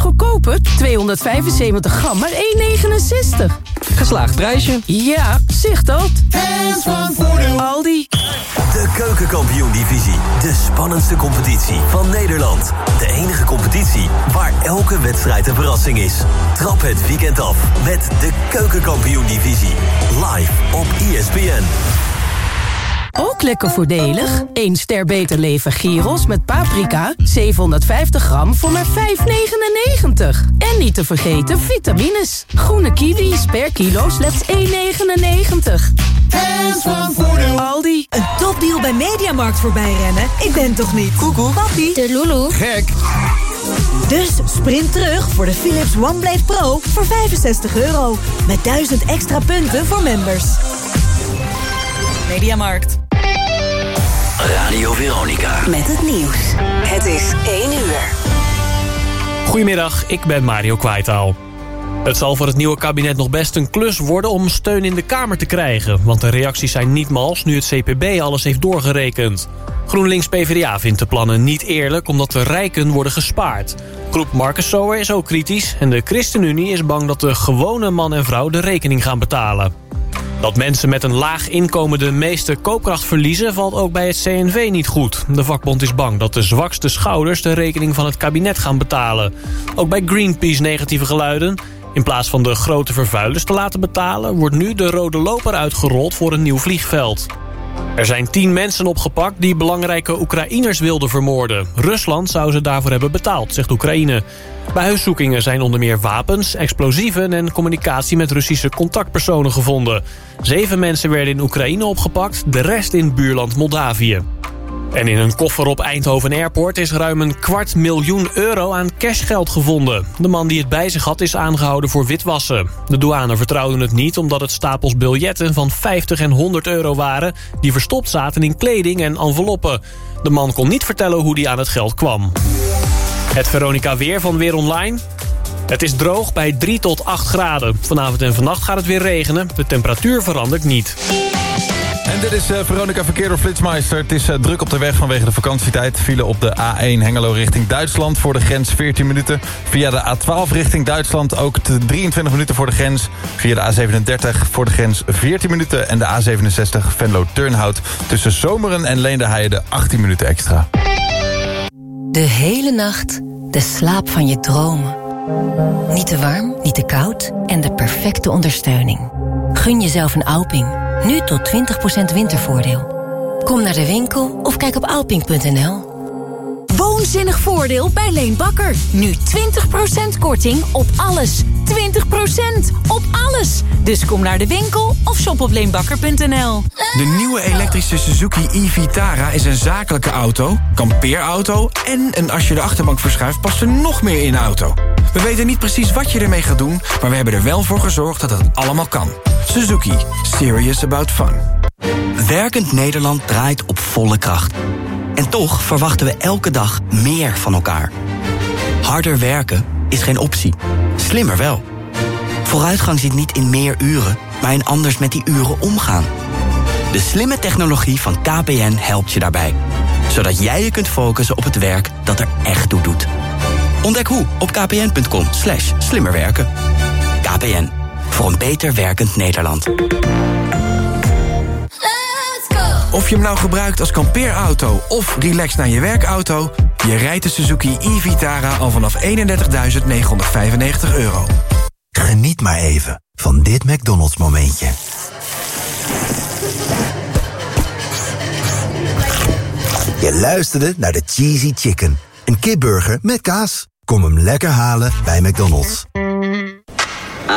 goedkoper. 275 gram, maar 1,69. Geslaagd prijsje. Ja, zicht dat. Hands van Voordeel. Aldi. De Keukenkampioen-divisie. De spannendste competitie van Nederland. De enige competitie waar elke wedstrijd een verrassing is. Trap het weekend af met de Keukenkampioen-divisie. Live op ESPN. Ook lekker voordelig. 1 ster beter leven gyros met paprika. 750 gram voor maar 5,99. En niet te vergeten vitamines. Groene kiwis per kilo slechts 1,99. Hands van Voordeel. Aldi. Een topdeal bij Mediamarkt voorbij rennen? Ik ben toch niet? Koekoek. Papi. De Lulu. Gek. Dus sprint terug voor de Philips OneBlade Pro voor 65 euro. Met 1000 extra punten voor members. Mediamarkt. Radio Veronica. Met het nieuws. Het is 1 uur. Goedemiddag, ik ben Mario Kwaitaal. Het zal voor het nieuwe kabinet nog best een klus worden om steun in de Kamer te krijgen. Want de reacties zijn niet mals nu het CPB alles heeft doorgerekend. GroenLinks-PVDA vindt de plannen niet eerlijk omdat de rijken worden gespaard. Groep Marcus Sower is ook kritisch en de ChristenUnie is bang dat de gewone man en vrouw de rekening gaan betalen. Dat mensen met een laag inkomen de meeste koopkracht verliezen... valt ook bij het CNV niet goed. De vakbond is bang dat de zwakste schouders... de rekening van het kabinet gaan betalen. Ook bij Greenpeace negatieve geluiden. In plaats van de grote vervuilers te laten betalen... wordt nu de rode loper uitgerold voor een nieuw vliegveld. Er zijn tien mensen opgepakt die belangrijke Oekraïners wilden vermoorden. Rusland zou ze daarvoor hebben betaald, zegt Oekraïne. Bij huiszoekingen zijn onder meer wapens, explosieven... en communicatie met Russische contactpersonen gevonden. Zeven mensen werden in Oekraïne opgepakt, de rest in buurland Moldavië. En in een koffer op Eindhoven Airport is ruim een kwart miljoen euro aan cashgeld gevonden. De man die het bij zich had is aangehouden voor witwassen. De douane vertrouwde het niet omdat het stapels biljetten van 50 en 100 euro waren... die verstopt zaten in kleding en enveloppen. De man kon niet vertellen hoe hij aan het geld kwam. Het Veronica Weer van Weer Online. Het is droog bij 3 tot 8 graden. Vanavond en vannacht gaat het weer regenen. De temperatuur verandert niet. En dit is uh, Veronica Verkeer door Flitsmeister. Het is uh, druk op de weg vanwege de vakantietijd. File op de A1 Hengelo richting Duitsland voor de grens 14 minuten. Via de A12 richting Duitsland ook 23 minuten voor de grens. Via de A37 voor de grens 14 minuten. En de A67 Venlo-Turnhout tussen Zomeren en Leenderheide 18 minuten extra. De hele nacht de slaap van je dromen. Niet te warm, niet te koud en de perfecte ondersteuning. Gun jezelf een Alping. Nu tot 20% wintervoordeel. Kom naar de winkel of kijk op alping.nl. Woonzinnig voordeel bij Leen Bakker. Nu 20% korting op alles. 20% op alles. Dus kom naar de winkel of shop op leenbakker.nl. De nieuwe elektrische Suzuki e-Vitara is een zakelijke auto, kampeerauto... en een als je de achterbank verschuift past er nog meer in de auto. We weten niet precies wat je ermee gaat doen... maar we hebben er wel voor gezorgd dat het allemaal kan. Suzuki. Serious about fun. Werkend Nederland draait op volle kracht. En toch verwachten we elke dag meer van elkaar. Harder werken is geen optie. Slimmer wel. Vooruitgang zit niet in meer uren, maar in anders met die uren omgaan. De slimme technologie van KPN helpt je daarbij. Zodat jij je kunt focussen op het werk dat er echt toe doet. Ontdek hoe op kpn.com slimmerwerken. KPN, voor een beter werkend Nederland. Of je hem nou gebruikt als kampeerauto of relax naar je werkauto... je rijdt de Suzuki e-Vitara al vanaf 31.995 euro. Geniet maar even van dit McDonald's momentje. Je luisterde naar de Cheesy Chicken. Een kipburger met kaas. Kom hem lekker halen bij McDonald's.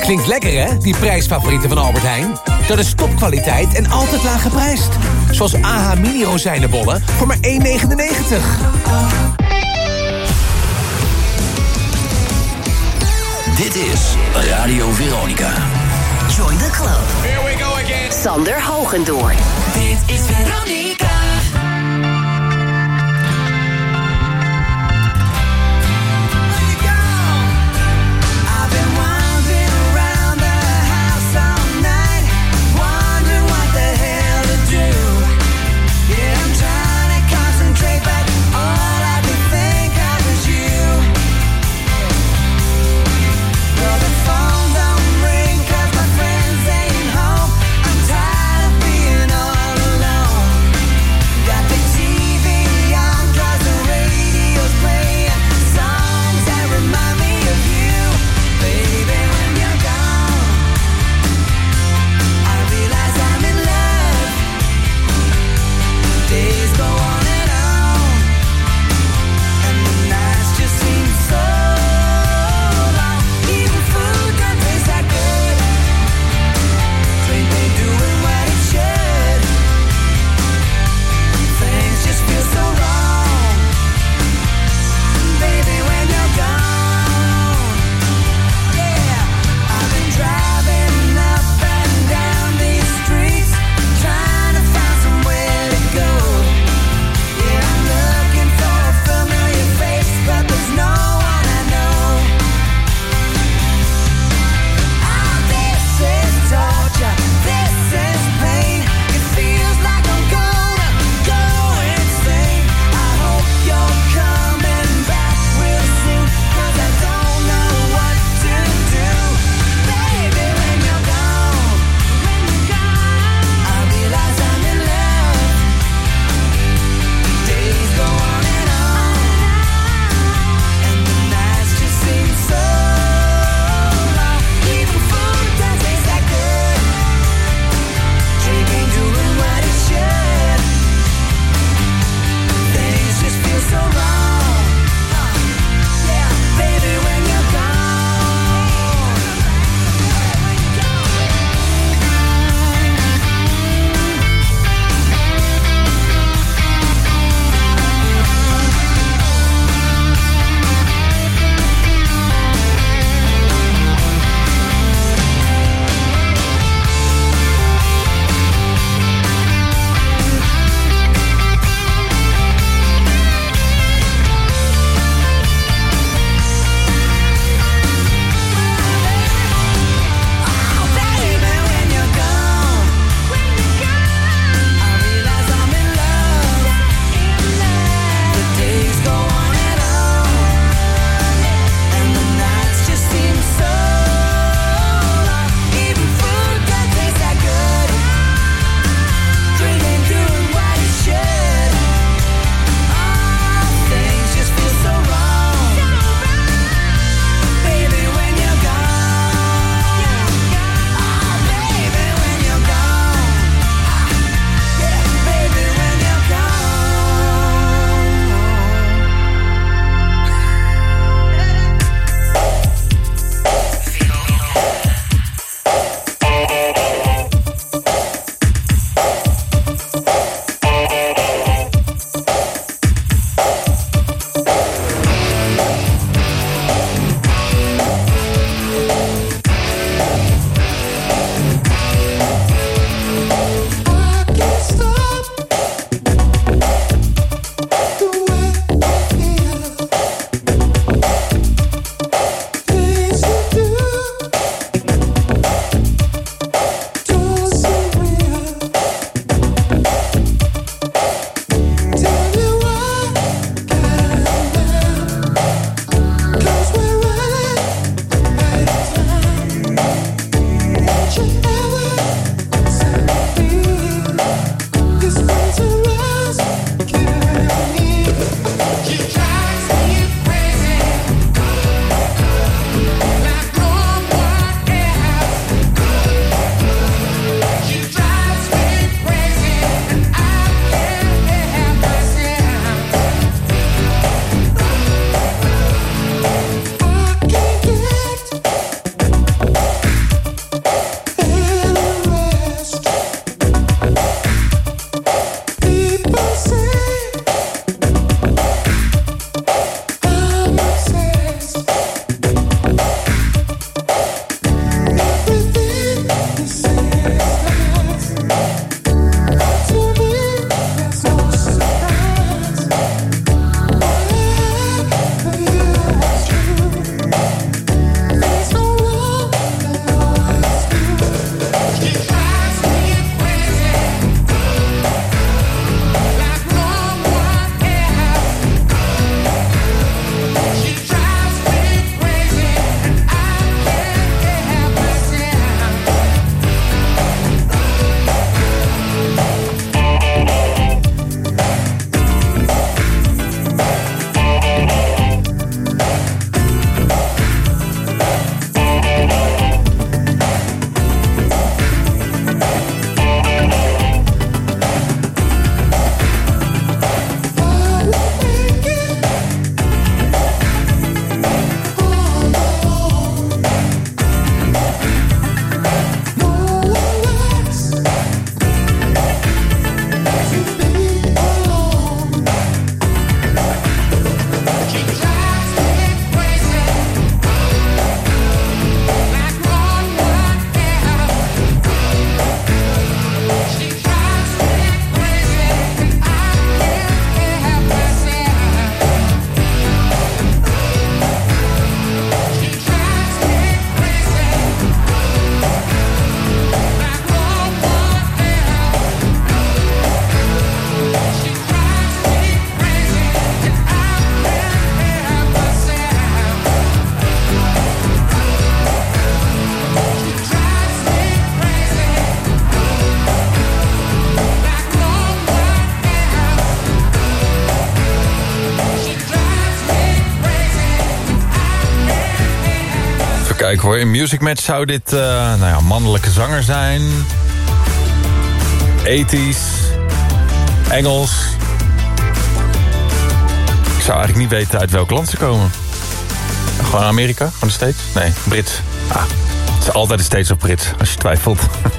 Klinkt lekker hè, die prijsfavorieten van Albert Heijn? Dat is topkwaliteit en altijd laag geprijsd. Zoals AH mini rozijnenbollen voor maar 1,99. Dit is Radio Veronica. Join the club. Here we go again. Sander Hogendoorn. Dit is Veronica. Kijken hoor. In Music Match zou dit uh, nou ja, mannelijke zanger zijn. Ethisch. Engels. Ik zou eigenlijk niet weten uit welk land ze komen. Gewoon Amerika? Gewoon de States? Nee, Brits. Ah, het is altijd de States of Brits, als je twijfelt.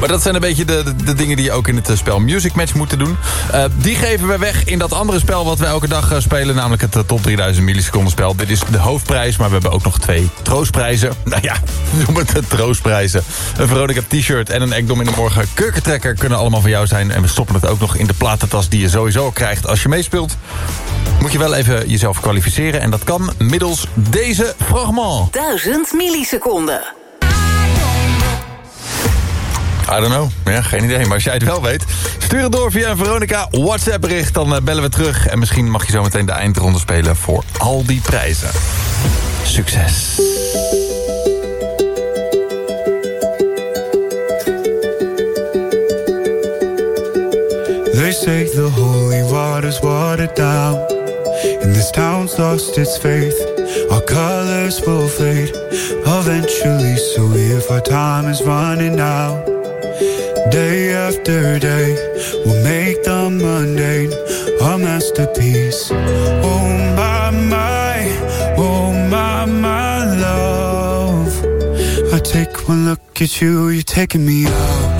Maar dat zijn een beetje de, de, dingen die je ook in het eh, spel Music Match moeten doen. Uh, die geven we weg in dat andere spel wat we elke dag uh, spelen. Namelijk het top 3000 milliseconden spel. Dit is de hoofdprijs, maar we hebben ook nog twee troostprijzen. Nou ja, noem het troostprijzen. Een Veronica t-shirt en een Ekdom in de morgen kurkentrekker kunnen allemaal van jou zijn. En we stoppen het ook nog in de platentas die je sowieso krijgt als je meespeelt. Moet je wel even jezelf kwalificeren. En dat kan middels deze fragment. 1000 milliseconden. I don't know. Ja, geen idee. Maar als jij het wel weet, stuur het door via Veronica WhatsApp bericht. Dan uh, bellen we terug. En misschien mag je zo meteen de eindronde spelen voor al die prijzen. Succes. They say the holy water's watered down And this town's lost its faith Our colors will fade Eventually So if our time is running out Day after day, we'll make the mundane a masterpiece. Oh my, my, oh my, my love. I take one look at you, you're taking me out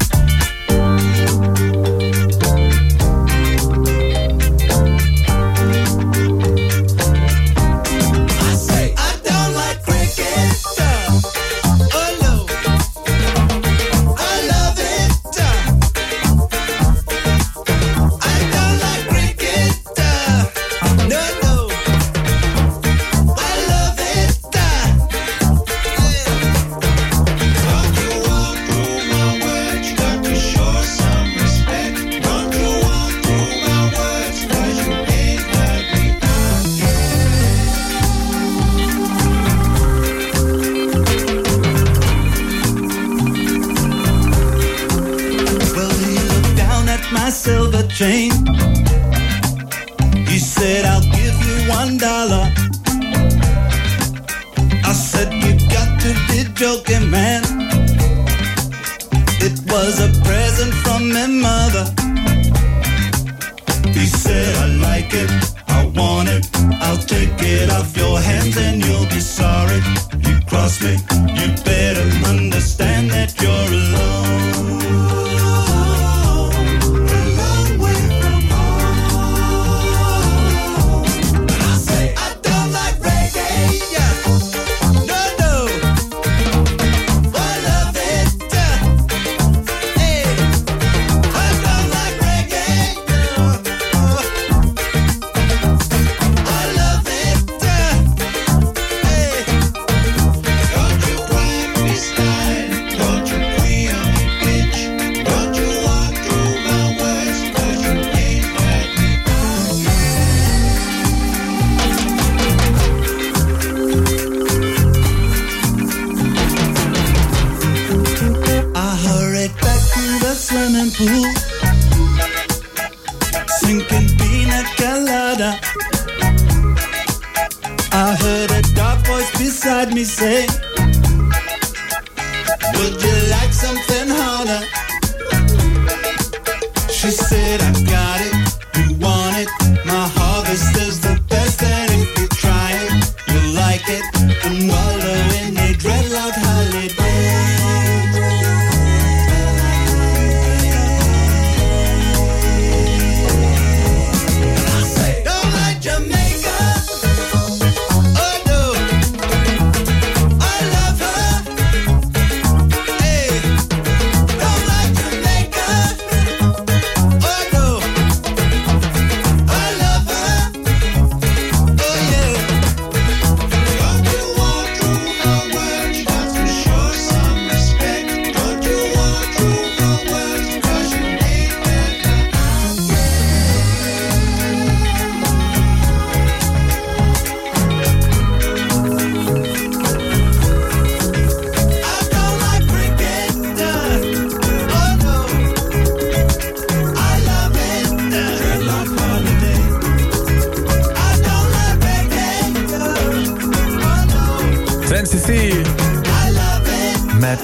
You better understand that you're alone.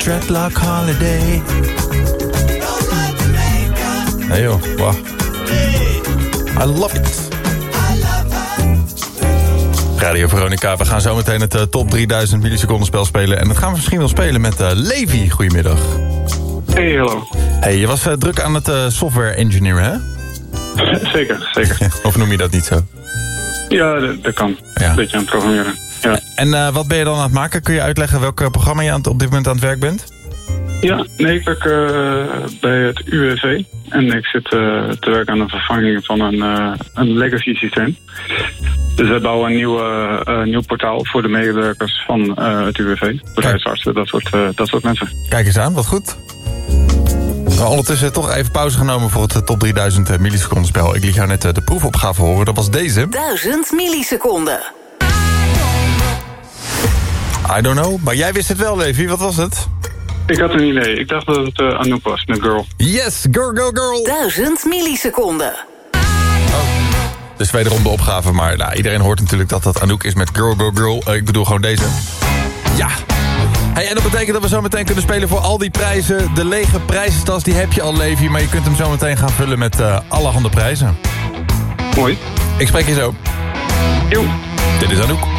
Dreadlock Holiday. Nee joh, wow. I love it. Radio Veronica, we gaan zo meteen het eh, top 3000 milliseconden spel spelen. En dat gaan we misschien wel spelen met eh, Levi. Goedemiddag. Hey, hallo. Hey, je was eh, druk aan het software engineeren, hè? Zeker, zeker. of noem je dat niet zo? Ja, dat, dat kan. Een beetje aan het programmeren. En eh, wat ben je dan aan het maken? Kun je uitleggen welk eh, programma je aan het- op dit moment aan het werk bent? ja nee, ik werk eh, bij het UWV. En ik zit eh, te werken aan de vervanging van een, eh, een legacy systeem. Dus we bouwen een nieuw, nieuw portaal voor de medewerkers van eh, het UWV. Bedrijfsartsen, dat soort, dat soort mensen. Kijk eens aan, wat goed. Nou, ondertussen toch even pauze genomen voor het top 3000 eh, milliseconden spel. Ik liet jou net de proefopgave horen, dat was deze. 1000 milliseconden. I don't know, maar jij wist het wel, Levi. Wat was het? Ik had een idee. Ik dacht dat het eh, Anouk was met Girl. Yes, girl, girl, girl. 1000 milliseconden. Dus wederom de opgave, maar nou, iedereen hoort natuurlijk dat dat Anouk is met girl, girl, girl. Eh, ik bedoel gewoon deze. Ja. Hey, en dat betekent dat we zo meteen kunnen spelen voor al die prijzen. De lege prijzentas, die heb je al, Levi. Maar je kunt hem zo meteen gaan vullen met eh allerhande prijzen. Mooi. Ik spreek je zo. Jo. Dit is Anouk.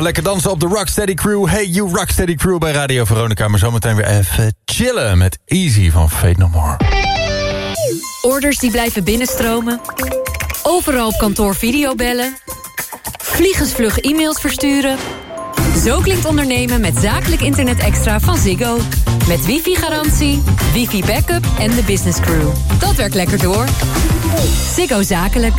Even lekker dansen op de Rocksteady Crew. Hey you Rocksteady Crew bij Radio Veronica. Maar zometeen weer even chillen met Easy van Fate No More. Orders die blijven binnenstromen. Overal op kantoor videobellen. Vliegensvlug e-mails versturen. Zo klinkt ondernemen met zakelijk internet extra van Ziggo. Met wifi-garantie, wifi-backup en de business crew. Dat werkt lekker door. Ziggo Zakelijk.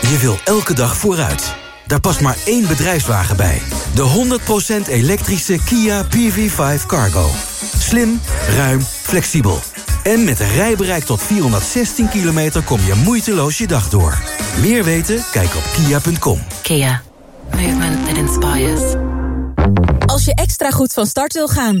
Je wil elke dag vooruit. Daar past maar één bedrijfswagen bij. De 100% elektrische Kia PV5 Cargo. Slim, ruim, flexibel. En met een rijbereik tot 416 kilometer kom je moeiteloos je dag door. Meer weten? Kijk op kia.com. Kia. Movement that inspires. Als je extra goed van start wil gaan,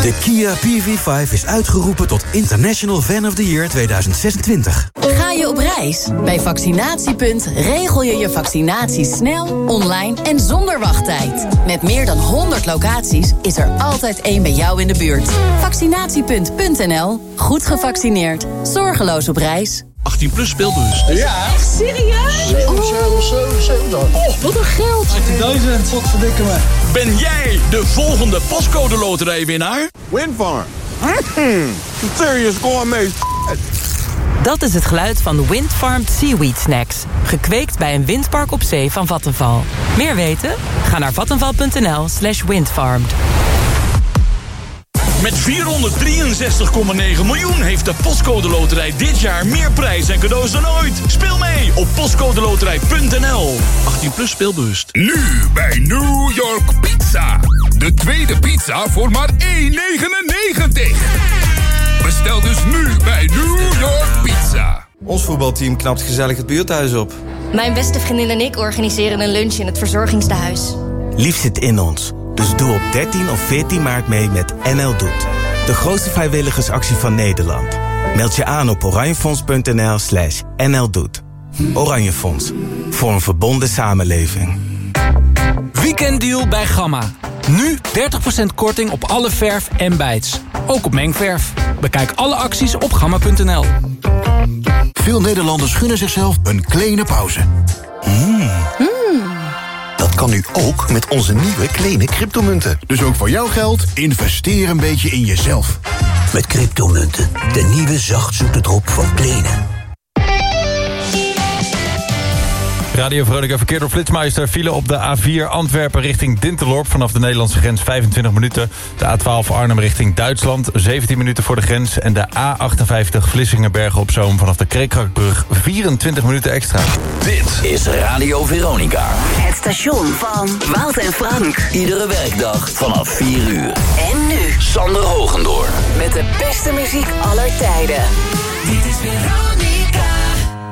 De Kia PV5 is uitgeroepen tot International Fan of the Year 2026. Ga je op reis? Bij Vaccinatiepunt regel je je vaccinatie snel, online en zonder wachttijd. Met meer dan 100 locaties is er altijd één bij jou in de buurt. Vaccinatiepunt.nl. Goed gevaccineerd. Zorgeloos op reis. 18 plus speelbus. Ja. Echt serieus? Oh, wat een geld. 18.000, wat verdikken me. Ben jij de volgende pascode loterijwinnaar? Windfarm. Mm, serious gourmet. Dat is het geluid van de Windfarmed Seaweed Snacks. Gekweekt bij een windpark op zee van Vattenval. Meer weten? Ga naar vattenval.nl slash windfarmed. Met 463,9 miljoen heeft de Postcode Loterij dit jaar meer prijs en cadeaus dan ooit. Speel mee op postcodeloterij.nl. 18 plus speelbewust. Nu bij New York Pizza. De tweede pizza voor maar 1,99. Bestel dus nu bij New York Pizza. Ons voetbalteam knapt gezellig het buurthuis op. Mijn beste vriendin en ik organiseren een lunch in het verzorgingstehuis. Lief zit in ons. Dus doe op 13 of 14 maart mee met NL Doet. De grootste vrijwilligersactie van Nederland. Meld je aan op oranjefonds.nl slash NL Doet. Oranje Fonds. Voor een verbonden samenleving. Weekenddeal bij Gamma. Nu 30% korting op alle verf en bijts. Ook op mengverf. Bekijk alle acties op gamma.nl. Veel Nederlanders gunnen zichzelf een kleine pauze. Dat kan nu ook met onze nieuwe kleine cryptomunten. Dus ook voor jouw geld, investeer een beetje in jezelf. Met cryptomunten, de nieuwe zachtzoete drop van Plenen. Radio Veronica verkeer door Flitsmeister. File op de A4 Antwerpen richting Dintelorp... vanaf de Nederlandse grens 25 minuten. De A12 Arnhem richting Duitsland 17 minuten voor de grens. En de A58 Vlissingen-Bergen op Zoom... vanaf de Kreekrakbrug 24 minuten extra. Dit is Radio Veronica. Het station van Wout en Frank. Iedere werkdag vanaf 4 uur. En nu Sander Hogendoor. met de beste muziek aller tijden. Dit is Veronica.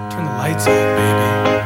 Turn the lights up, baby.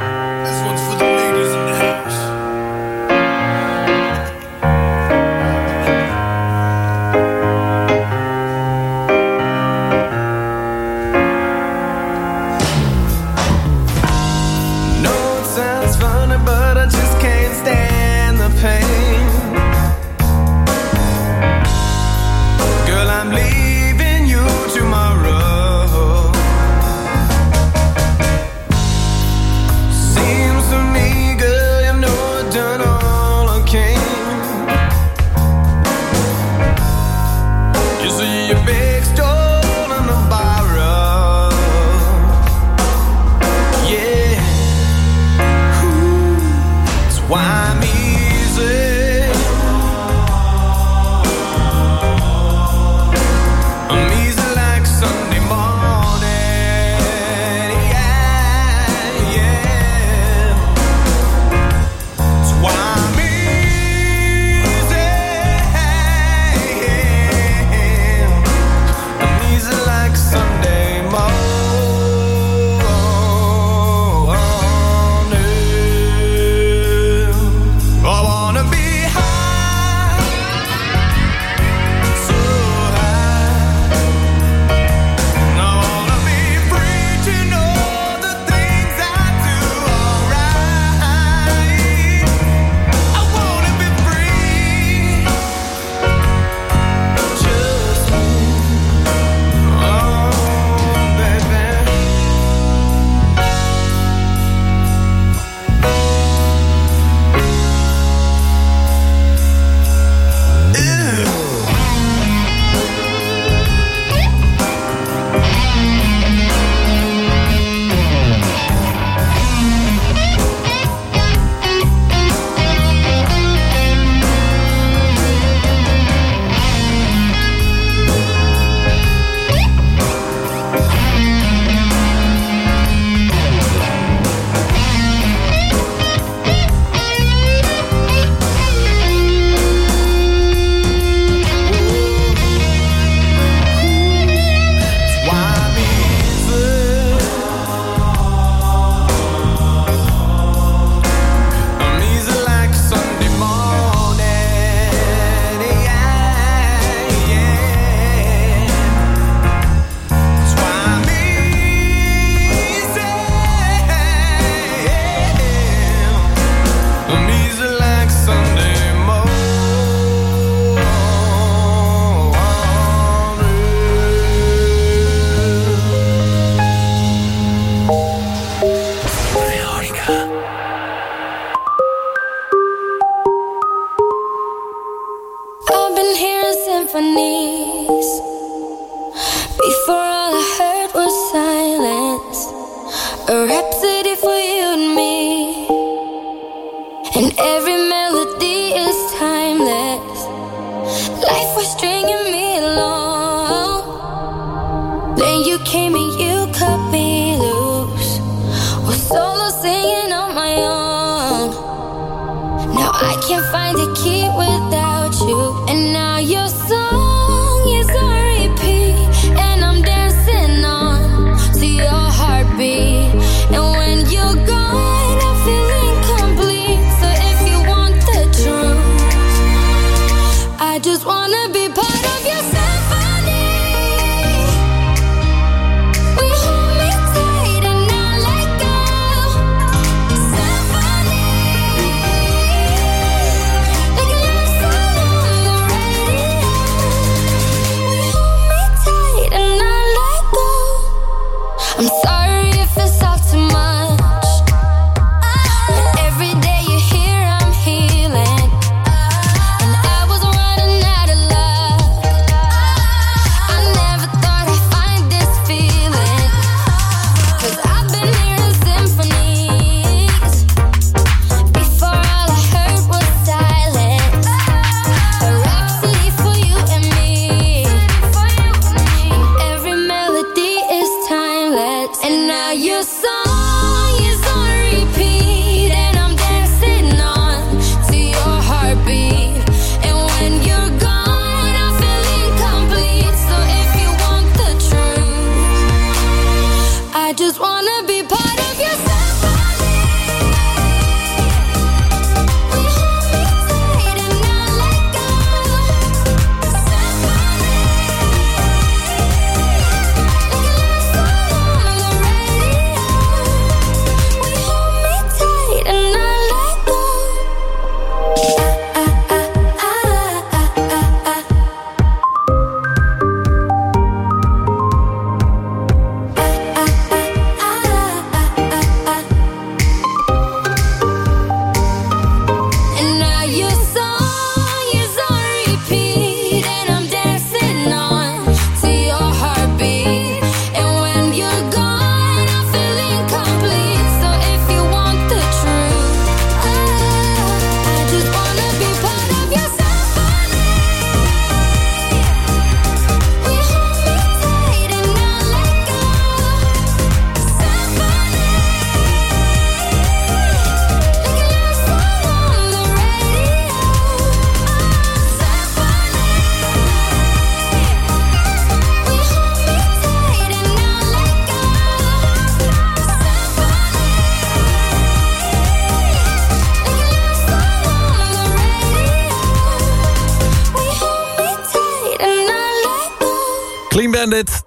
Clean Bandit.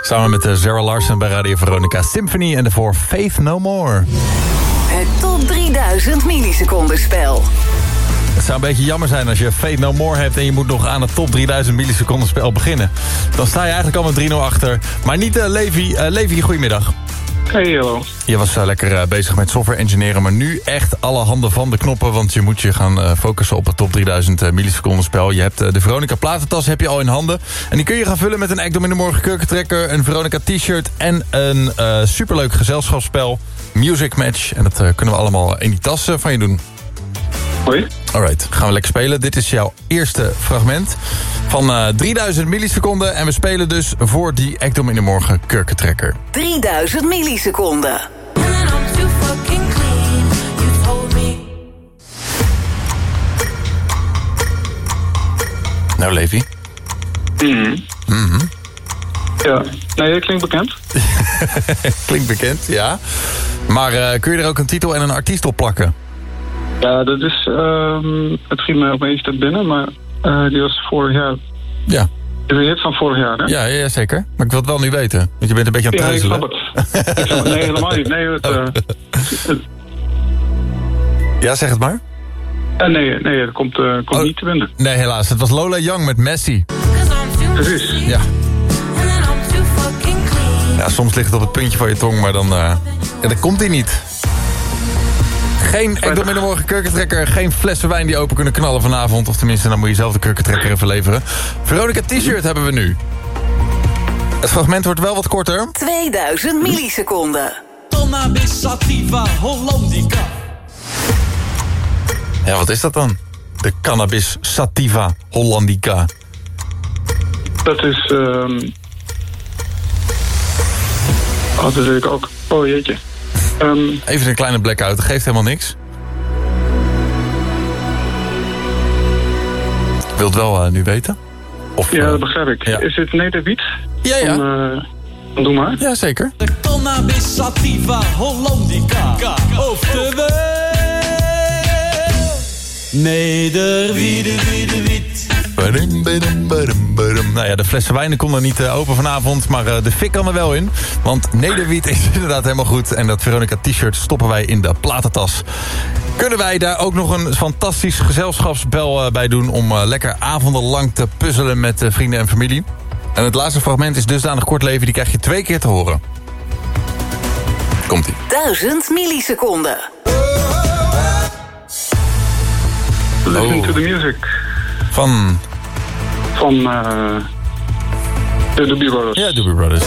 Samen met eh, Sarah Larsen bij Radio Veronica Symphony en daarvoor Faith No More. Het top 3000 milliseconden spel. Het zou een beetje jammer zijn als je Fate No More hebt... en je moet nog aan het top 3000 milliseconden spel beginnen. Dan sta je eigenlijk al met 3-0 achter. Maar niet uh, Levi. Uh, Levi, goedemiddag. Hey. Je was uh, lekker uh, bezig met software engineeren... maar nu echt alle handen van de knoppen... want je moet je gaan uh, focussen op het top 3000 milliseconden spel. Je hebt de Veronica platentas heb je al in handen. En die kun je gaan vullen met een Ekdom in de Morgen kurkentrekker... een Veronica t-shirt en een superleuk gezelschapsspel... Music Match. En dat kunnen we allemaal in die tas van je doen. Hoi. Alright, gaan we lekker spelen. Dit is jouw eerste fragment van uh, 3000 milliseconden. En we spelen dus voor die Ekdom in de Morgen kurkentrekker. 3000 milliseconden. Nou, Levi. Mhm. Mhm. Ja, nee, dat klinkt bekend. klinkt bekend, ja. Maar uh, kun je er ook een titel en een artiest op plakken? Ja, dat is... Uh, het schiet me opeens te binnen, maar uh, die was vorig jaar. Ja. De hit van vorig jaar, hè? Ja, ja, zeker. Maar ik wil het wel nu weten. Want je bent een beetje aan het ja, treuzelen. Ja, ik snap het. ik snap, nee, helemaal niet. Nee, het, uh, het, ja, zeg het maar. Uh, nee, nee, het komt, uh, komt oh, niet te winnen. Nee, helaas. Het was Lola Young met Messi. Precies. Ja. Ja, soms ligt het op het puntje van je tong, maar dan... Uh, ja, dan komt hij niet. Geen Ekdom in de Morgen kurkentrekker. Geen flessen wijn die open kunnen knallen vanavond. Of tenminste, dan moet je zelf de kurkentrekker even leveren. Veronica T-shirt hebben we nu. Het fragment wordt wel wat korter. 2000 milliseconden. Cannabis sativa hollandica. Ja, wat is dat dan? De cannabis sativa hollandica. Dat is... Um... Oh, dat weet ik ook. Oh, jeetje. Um, Even een kleine blackout, dat geeft helemaal niks. Ik wil het wel eh, nu weten. Ja, eh, dat begrijp ik. Ja. Is dit nederwiet? Ja, ja. Van, eh, Doe maar. Ja, zeker. De cannabis sativa hollandica. de Nederwiede, wiede, wiede. Nou ja, de flessen wijnen konden niet eh, open vanavond, maar eh, de fik kan er wel in. Want Nederwiet is inderdaad helemaal goed. En dat Veronica t-shirt stoppen wij in de platentas. Kunnen wij daar ook nog een fantastisch gezelschapsbel eh, bij doen... om eh, lekker avondenlang te puzzelen met eh, vrienden en familie. En het laatste fragment is dusdanig kort leven, die krijg je twee keer te horen. Komt-ie. 1000 milliseconden. Listen Oh. to the music. Van... Van eh de Doobie Brothers. Ja, Doobie Brothers.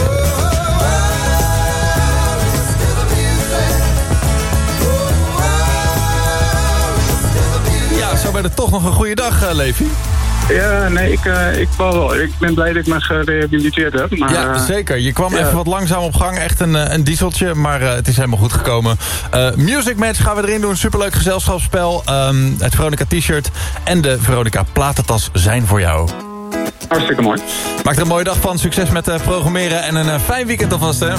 Ja, zo werd het toch nog een goede dag, eh, Levi. Ja, nee, ik, eh, ik wel. Ik ben blij dat ik me gerehabiliteerd heb. Maar, Ja, zeker. Je kwam ja. even wat langzaam op gang. Echt een, een dieseltje, maar het is helemaal goed gekomen. Music Match gaan we erin doen. Superleuk gezelschapsspel. Ehm, het Veronica t-shirt en de Veronica platentas zijn voor jou. Hartstikke mooi. Maak er een mooie dag van. Succes met eh, programmeren en een eh, fijn weekend alvast, hè?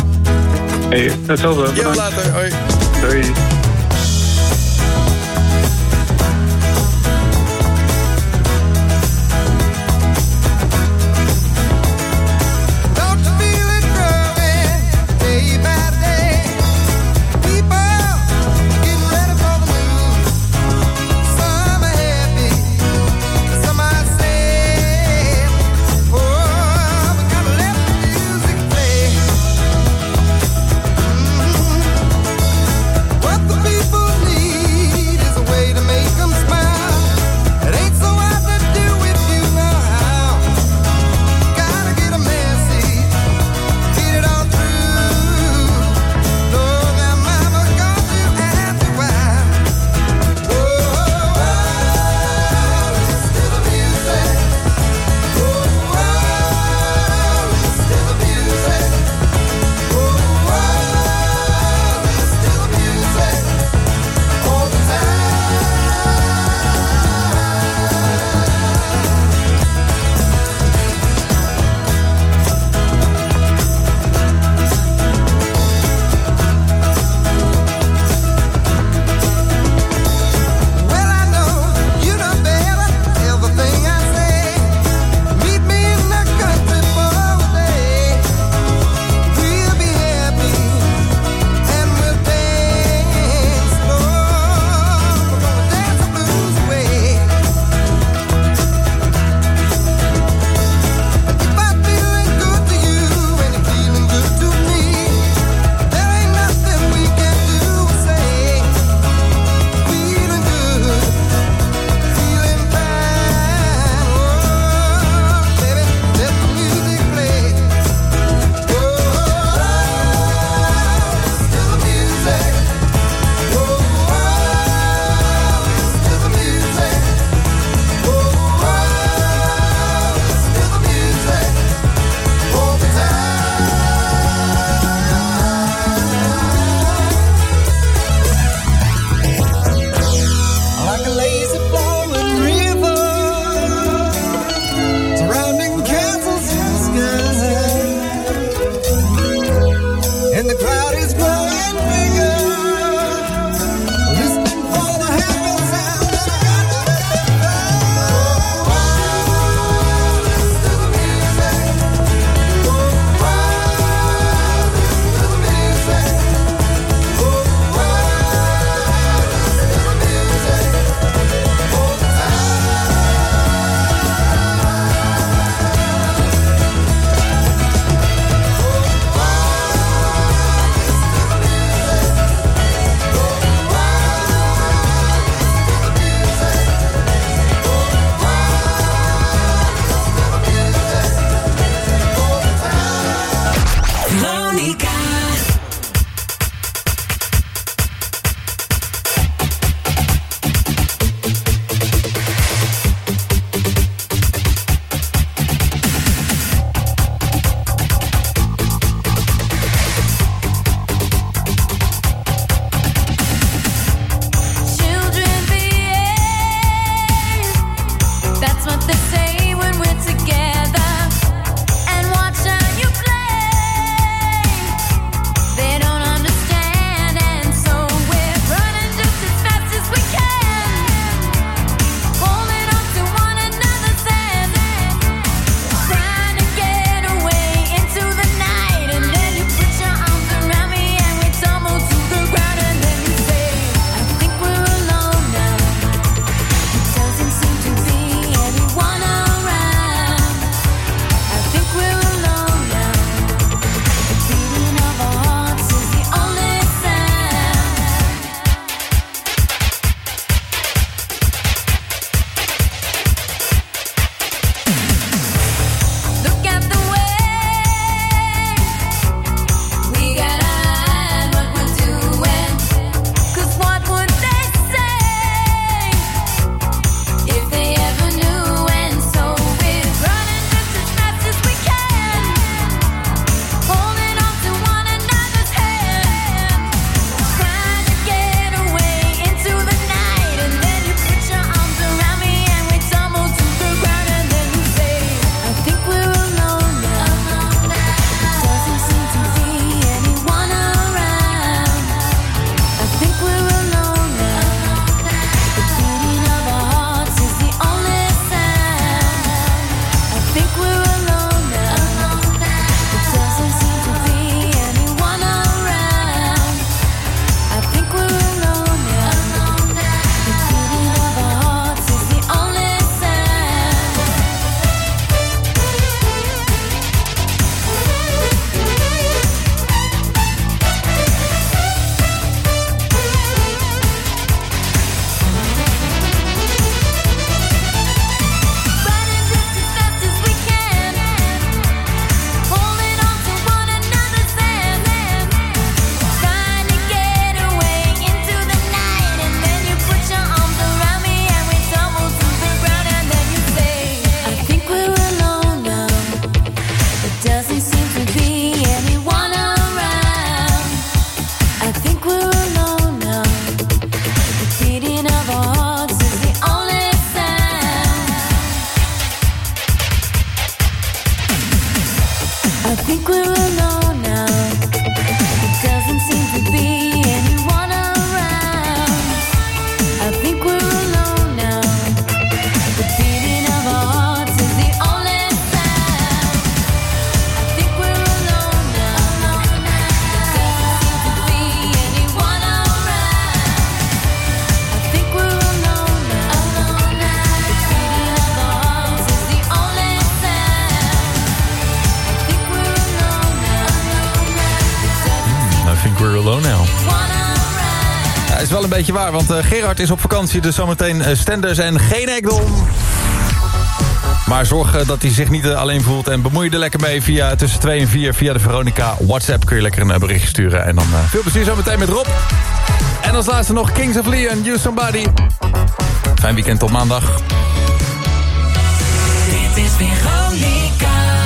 Hey, hetzelfde. Bedankt. later. Hoi. Doei. Beetje waar, want eh, Gerard is op vakantie... dus zometeen eh, Stenders en geen Ekdom. Maar zorg eh, dat hij zich niet alleen voelt en bemoei je er lekker mee... via tussen 2 en 4 via de Veronica WhatsApp kun je lekker een berichtje sturen. En dan veel plezier zometeen met Rob. En als laatste nog Kings of Leon, You Somebody. Fijn weekend tot maandag. Dit is Veronica.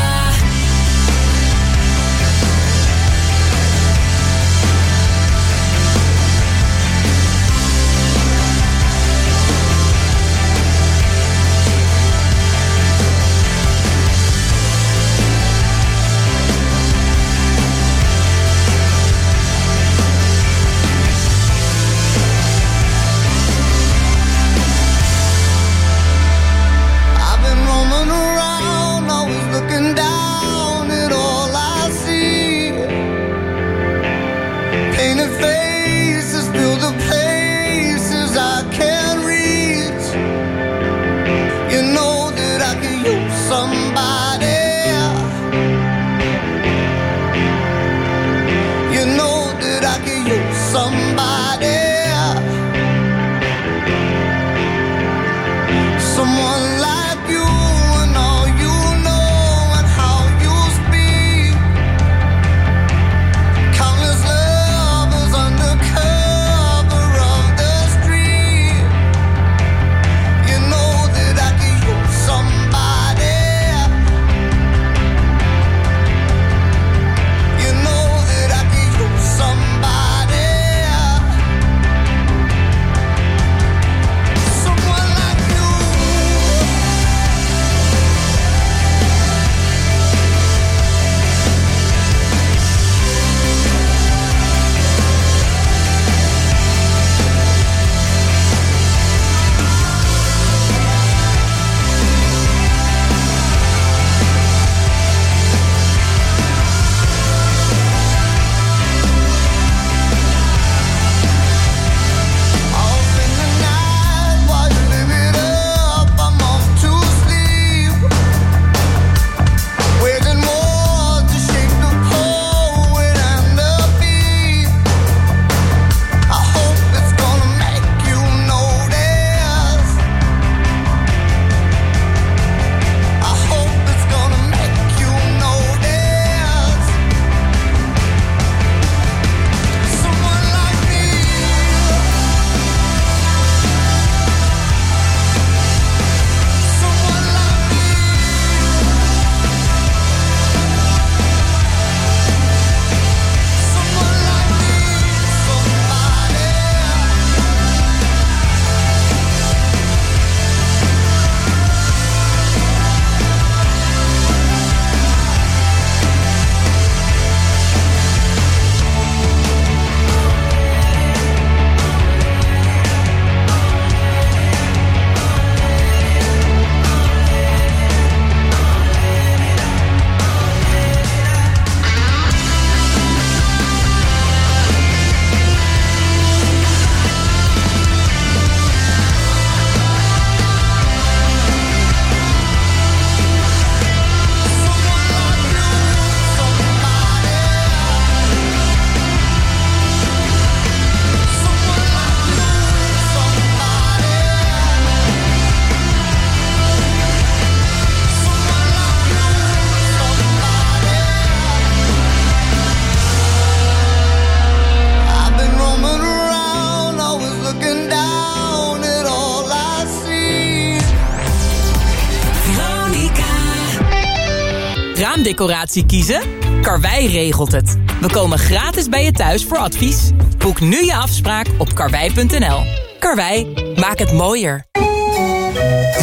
Raamdecoratie kiezen? Karwei regelt het. We komen gratis bij je thuis voor advies. Boek nu je afspraak op karwei.nl. Karwei, maak het mooier.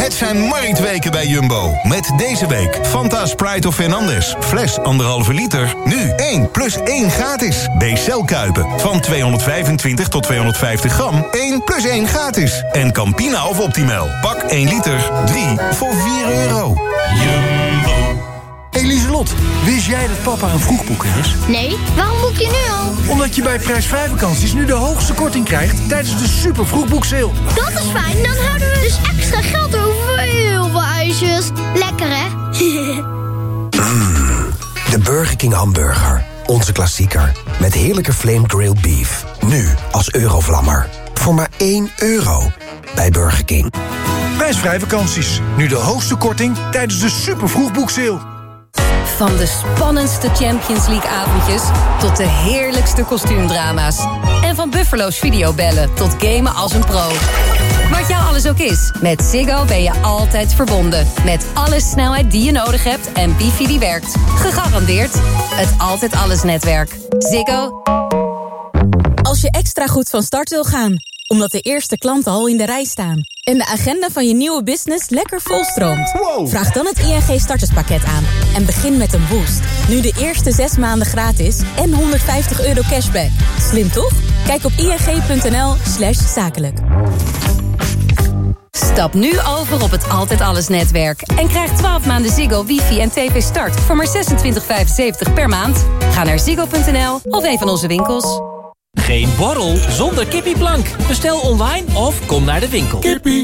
Het zijn marktweken bij Jumbo. Met deze week Fanta Sprite of Fernandez. Fles 1,5 liter. Nu 1 plus 1 gratis. B-cel Kuipen. Van 225 tot 250 gram. 1 plus 1 gratis. En Campina of Optimal. Pak 1 liter. 3 voor 4 euro. Wist jij dat papa een vroegboeker is? Nee, waarom boek je nu al? Omdat je bij prijsvrij vakanties nu de hoogste korting krijgt tijdens de super vroegboekseil. Dat is fijn, dan houden we dus extra geld over voor heel veel ijsjes. Lekker hè? De Burger King hamburger. Onze klassieker. Met heerlijke flame grilled beef. Nu als Eurovlammer. Voor maar 1 euro. Bij Burger King. Prijsvrij vakanties. Nu de hoogste korting tijdens de super vroegboekseil. Van de spannendste Champions League-avondjes tot de heerlijkste kostuumdrama's. En van Buffalo's videobellen tot gamen als een pro. Wat jou alles ook is, met Ziggo ben je altijd verbonden. Met alle snelheid die je nodig hebt en wifi die werkt. Gegarandeerd het Altijd Alles netwerk. Ziggo. Als je extra goed van start wil gaan, omdat de eerste klanten al in de rij staan... en de agenda van je nieuwe business lekker volstroomt... vraag dan het ING starterspakket aan en begin met een boost. Nu de eerste zes maanden gratis en 150 euro cashback. Slim toch? Kijk op ing.nl slash zakelijk. Stap nu over op het Altijd Alles netwerk. En krijg 12 maanden Ziggo, wifi en tv start voor maar 26,75 per maand. Ga naar ziggo.nl of een van onze winkels. Geen borrel zonder kippieplank. Bestel online of kom naar de winkel. Kippie.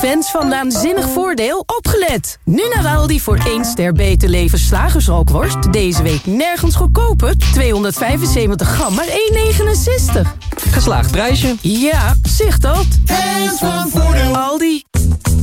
Fans van Naanzinnig Voordeel, opgelet! Nu naar Aldi voor 1 ster beter leven slagersrookworst. Deze week nergens goedkoper. 275 gram, maar 1,69. Geslaagd prijsje. Ja, zicht dat. Fans van Voordeel. Aldi.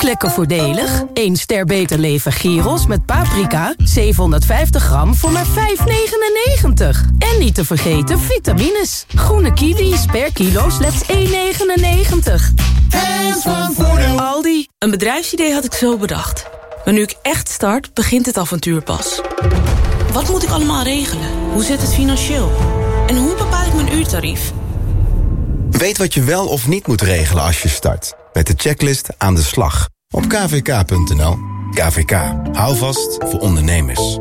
Ook lekker voordelig. 1 ster beter leven gyros met paprika. 750 gram voor maar 5,99. En niet te vergeten vitamines. Groene kiwis per kilo slechts 1,99. Hands van Voordeel. Aldi. Een bedrijfsidee had ik zo bedacht. Maar nu ik echt start, begint het avontuur pas. Wat moet ik allemaal regelen? Hoe zit het financieel? En hoe bepaal ik mijn uurtarief? Weet wat je wel of niet moet regelen als je start. Met de checklist aan de slag. Op kvk.nl. KVK. Hou vast voor ondernemers.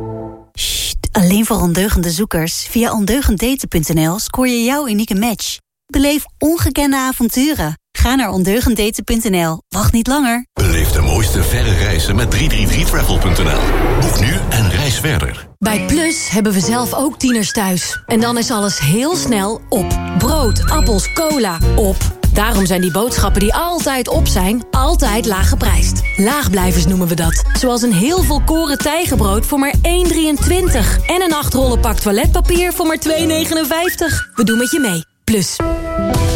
Alleen voor ondeugende zoekers. Via ondeugenddaten.nl scoor je jouw unieke match. Beleef ongekende avonturen. Ga naar ondeugenddaten.nl. Wacht niet langer. Beleef de mooiste verre reizen met 333travel.nl. Boek nu en reis verder. Bij Plus hebben we zelf ook tieners thuis. En dan is alles heel snel op. Brood, appels, cola, op. Daarom zijn die boodschappen die altijd op zijn, altijd laag geprijsd. Laagblijvers noemen we dat. Zoals een heel volkoren tijgenbrood voor maar 1,23. En een 8 rollen pak toiletpapier voor maar 2,59. We doen met je mee. Plus.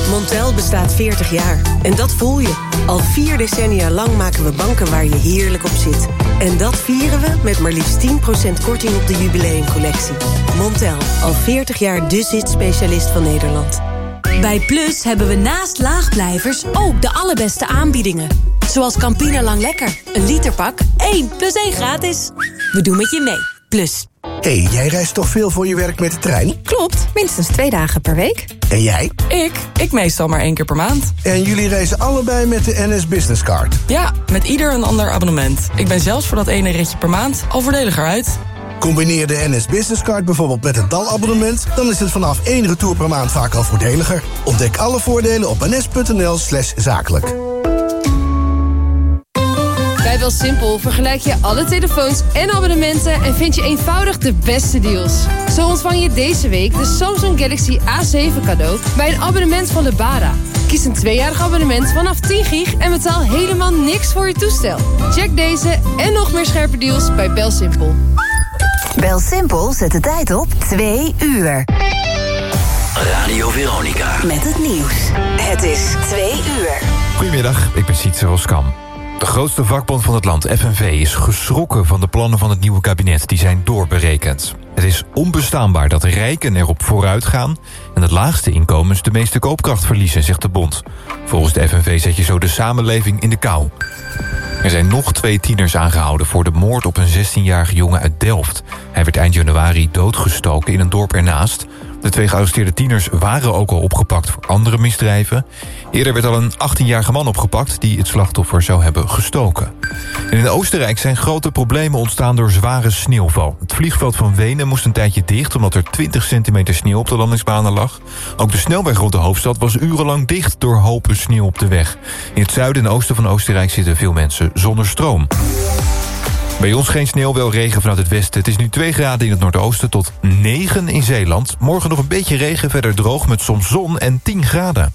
Montel bestaat 40 jaar. En dat voel je. Al vier decennia lang maken we banken waar je heerlijk op zit. En dat vieren we met maar liefst 10% korting op de jubileumcollectie. Montel, al 40 jaar de zit-specialist van Nederland. Bij Plus hebben we naast laagblijvers ook de allerbeste aanbiedingen. Zoals Campina Lang Lekker. Een literpak, 1 plus 1 gratis. We doen met je mee. Plus. Hé, hey, jij reist toch veel voor je werk met de trein? Klopt, minstens twee dagen per week. En jij? Ik? Ik meestal maar één keer per maand. En jullie reizen allebei met de NS Business Card? Ja, met ieder een ander abonnement. Ik ben zelfs voor dat ene ritje per maand al voordeliger uit. Combineer de NS Business Card bijvoorbeeld met een DAL-abonnement... dan is het vanaf één retour per maand vaak al voordeliger. Ontdek alle voordelen op ns.nl slash zakelijk. Bij BelSimpel vergelijk je alle telefoons en abonnementen... en vind je eenvoudig de beste deals. Zo ontvang je deze week de Samsung Galaxy A7 cadeau... bij een abonnement van Lebara. Kies een tweejarig abonnement vanaf 10 gig... en betaal helemaal niks voor je toestel. Check deze en nog meer scherpe deals bij BelSimpel. BelSimpel zet de tijd op 2 uur. Radio Veronica. Met het nieuws. Het is 2 uur. Goedemiddag, ik ben Sietse Roskam. De grootste vakbond van het land, FNV, is geschrokken van de plannen van het nieuwe kabinet. Die zijn doorberekend. Het is onbestaanbaar dat rijken erop vooruit gaan... en het laagste inkomens de meeste koopkracht verliezen, zegt de bond. Volgens de FNV zet je zo de samenleving in de kou. Er zijn nog twee tieners aangehouden voor de moord op een 16-jarige jongen uit Delft. Hij werd eind januari doodgestoken in een dorp ernaast. De twee gearresteerde tieners waren ook al opgepakt voor andere misdrijven. Eerder werd al een 18-jarige man opgepakt... die het slachtoffer zou hebben gestoken. En in Oostenrijk zijn grote problemen ontstaan door zware sneeuwval. Het vliegveld van Wenen moest een tijdje dicht... omdat er 20 centimeter sneeuw op de landingsbanen lag. Ook de snelweg rond de hoofdstad was urenlang dicht... door hopen sneeuw op de weg. In het zuiden en oosten van Oostenrijk zitten veel mensen zonder stroom. Bij ons geen sneeuw, wel regen vanuit het westen. Het is nu 2 graden in het noordoosten tot 9 in Zeeland. Morgen nog een beetje regen, verder droog met soms zon en 10 graden.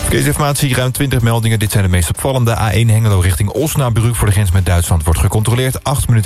Verkeersinformatie, ruim 20 meldingen. Dit zijn de meest opvallende. A1 Hengelo richting Osnabrück voor de grens met Duitsland wordt gecontroleerd. 8 minuten